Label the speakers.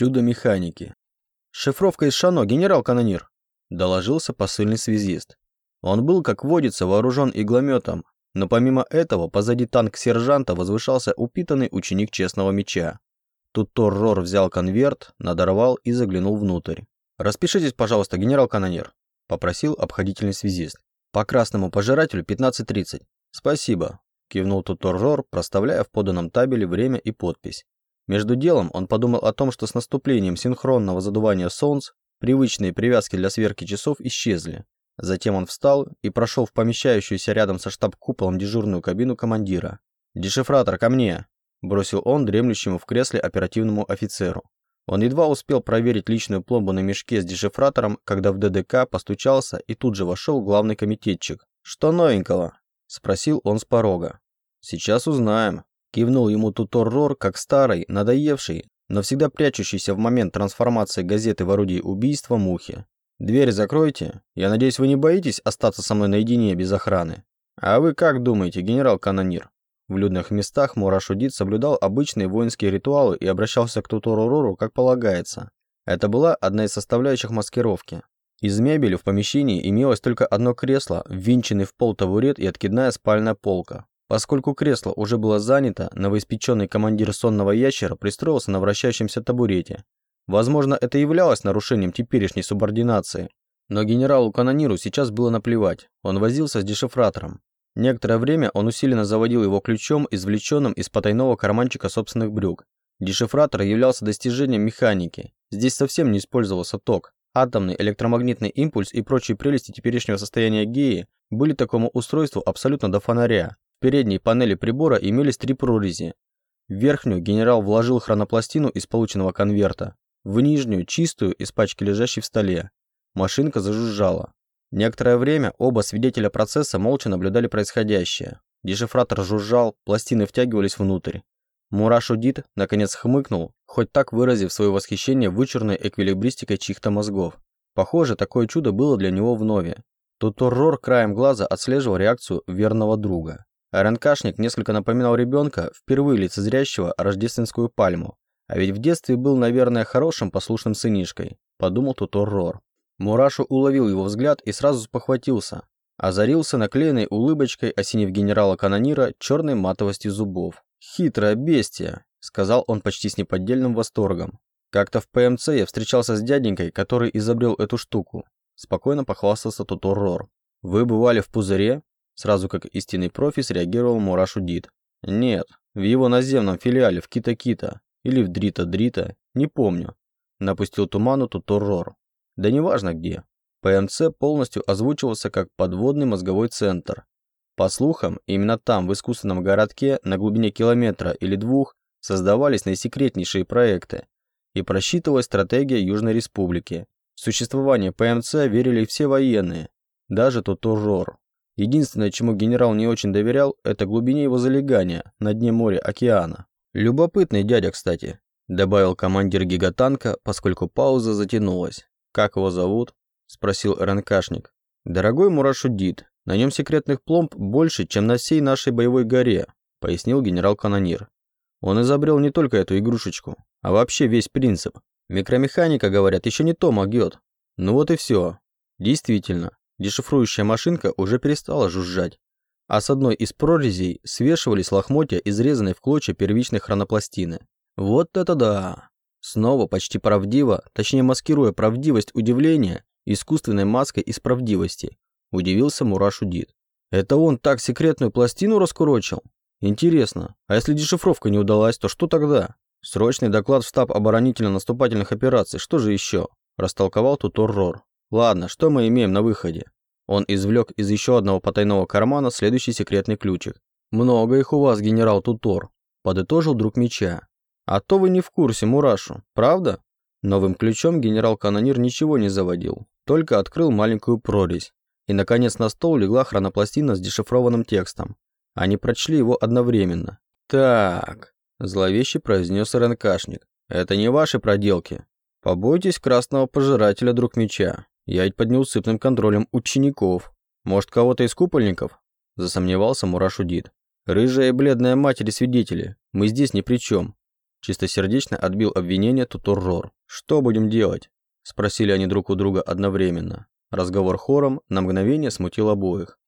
Speaker 1: Чудо механики. Шифровка из Шано, генерал-канонир, доложился посыльный связист. Он был, как водится, вооружен иглометом, но помимо этого позади танк сержанта возвышался упитанный ученик честного меча. Тут Торрор взял конверт, надорвал и заглянул внутрь. «Распишитесь, пожалуйста, генерал-канонир», – попросил обходительный связист. «По красному пожирателю 15.30». «Спасибо», – кивнул Туторрор, проставляя в поданном табеле время и подпись. Между делом он подумал о том, что с наступлением синхронного задувания солнц привычные привязки для сверки часов исчезли. Затем он встал и прошел в помещающуюся рядом со штаб-куполом дежурную кабину командира. «Дешифратор, ко мне!» – бросил он дремлющему в кресле оперативному офицеру. Он едва успел проверить личную пломбу на мешке с дешифратором, когда в ДДК постучался и тут же вошел главный комитетчик. «Что новенького?» – спросил он с порога. «Сейчас узнаем», Кивнул ему Тутор-Рор, как старый, надоевший, но всегда прячущийся в момент трансформации газеты в орудие убийства мухи. «Дверь закройте. Я надеюсь, вы не боитесь остаться со мной наедине без охраны? А вы как думаете, генерал-канонир?» В людных местах Мурашудит соблюдал обычные воинские ритуалы и обращался к Тутору-Рору как полагается. Это была одна из составляющих маскировки. Из мебели в помещении имелось только одно кресло, ввинченный в пол табурет и откидная спальная полка. Поскольку кресло уже было занято, новоиспеченный командир сонного ящера пристроился на вращающемся табурете. Возможно, это являлось нарушением теперешней субординации. Но генералу-канониру сейчас было наплевать. Он возился с дешифратором. Некоторое время он усиленно заводил его ключом, извлеченным из потайного карманчика собственных брюк. Дешифратор являлся достижением механики. Здесь совсем не использовался ток. Атомный электромагнитный импульс и прочие прелести теперешнего состояния геи были такому устройству абсолютно до фонаря. В передней панели прибора имелись три прорези. В верхнюю генерал вложил хронопластину из полученного конверта, в нижнюю – чистую из пачки, лежащей в столе. Машинка зажужжала. Некоторое время оба свидетеля процесса молча наблюдали происходящее. Дешифратор жужжал, пластины втягивались внутрь. Мураш Удит наконец хмыкнул, хоть так выразив свое восхищение вычурной эквилибристикой чьих-то мозгов. Похоже, такое чудо было для него вновь. Тут Торрор краем глаза отслеживал реакцию верного друга. РНКшник несколько напоминал ребенка, впервые лицезрящего рождественскую пальму. А ведь в детстве был, наверное, хорошим послушным сынишкой, подумал Тутор Рор. Мурашу уловил его взгляд и сразу спохватился. Озарился наклеенной улыбочкой, осенив генерала-канонира черной матовостью зубов. «Хитрое бестия», — сказал он почти с неподдельным восторгом. «Как-то в ПМЦ я встречался с дяденькой, который изобрел эту штуку», — спокойно похвастался Тутор Рор. «Вы бывали в пузыре?» Сразу как истинный профи среагировал Мурашу Дид. Нет, в его наземном филиале в Кита-Кита или в Дрита-Дрита, не помню. Напустил туману Туторрор. Да неважно где. ПМЦ полностью озвучивался как подводный мозговой центр. По слухам, именно там, в искусственном городке, на глубине километра или двух, создавались наисекретнейшие проекты и просчитывалась стратегия Южной Республики. В существование ПМЦ верили все военные, даже Туторрор. Единственное, чему генерал не очень доверял, это глубине его залегания на дне моря океана. Любопытный дядя, кстати, добавил командир гигатанка, поскольку пауза затянулась. Как его зовут? спросил РНКшник. Дорогой Мурашудит, на нем секретных пломб больше, чем на всей нашей боевой горе, пояснил генерал-канонир. Он изобрел не только эту игрушечку, а вообще весь принцип. Микромеханика, говорят, еще не то могет. Ну вот и все. Действительно, Дешифрующая машинка уже перестала жужжать, а с одной из прорезей свешивались лохмотья, изрезанные в клочья первичной хронопластины. Вот это да! Снова почти правдиво, точнее маскируя правдивость удивления искусственной маской из правдивости, удивился Мураш Удит. Это он так секретную пластину раскурочил? Интересно, а если дешифровка не удалась, то что тогда? Срочный доклад в штаб оборонительно-наступательных операций, что же еще? Растолковал Тутор Рор. Ладно, что мы имеем на выходе? Он извлек из еще одного потайного кармана следующий секретный ключик. «Много их у вас, генерал Тутор», – подытожил друг меча. «А то вы не в курсе, Мурашу, правда?» Новым ключом генерал-канонир ничего не заводил, только открыл маленькую прорезь. И, наконец, на стол легла хронопластина с дешифрованным текстом. Они прочли его одновременно. «Так», – зловеще произнес РНКшник, – «это не ваши проделки. Побойтесь красного пожирателя, друг меча. Я ведь под неусыпным контролем учеников. Может, кого-то из купольников? Засомневался Мурашудит. Рыжая и бледная матери свидетели. Мы здесь ни при чем. Чистосердечно отбил обвинение Тутуррор. «Что будем делать?» – спросили они друг у друга одновременно. Разговор хором на мгновение смутил обоих.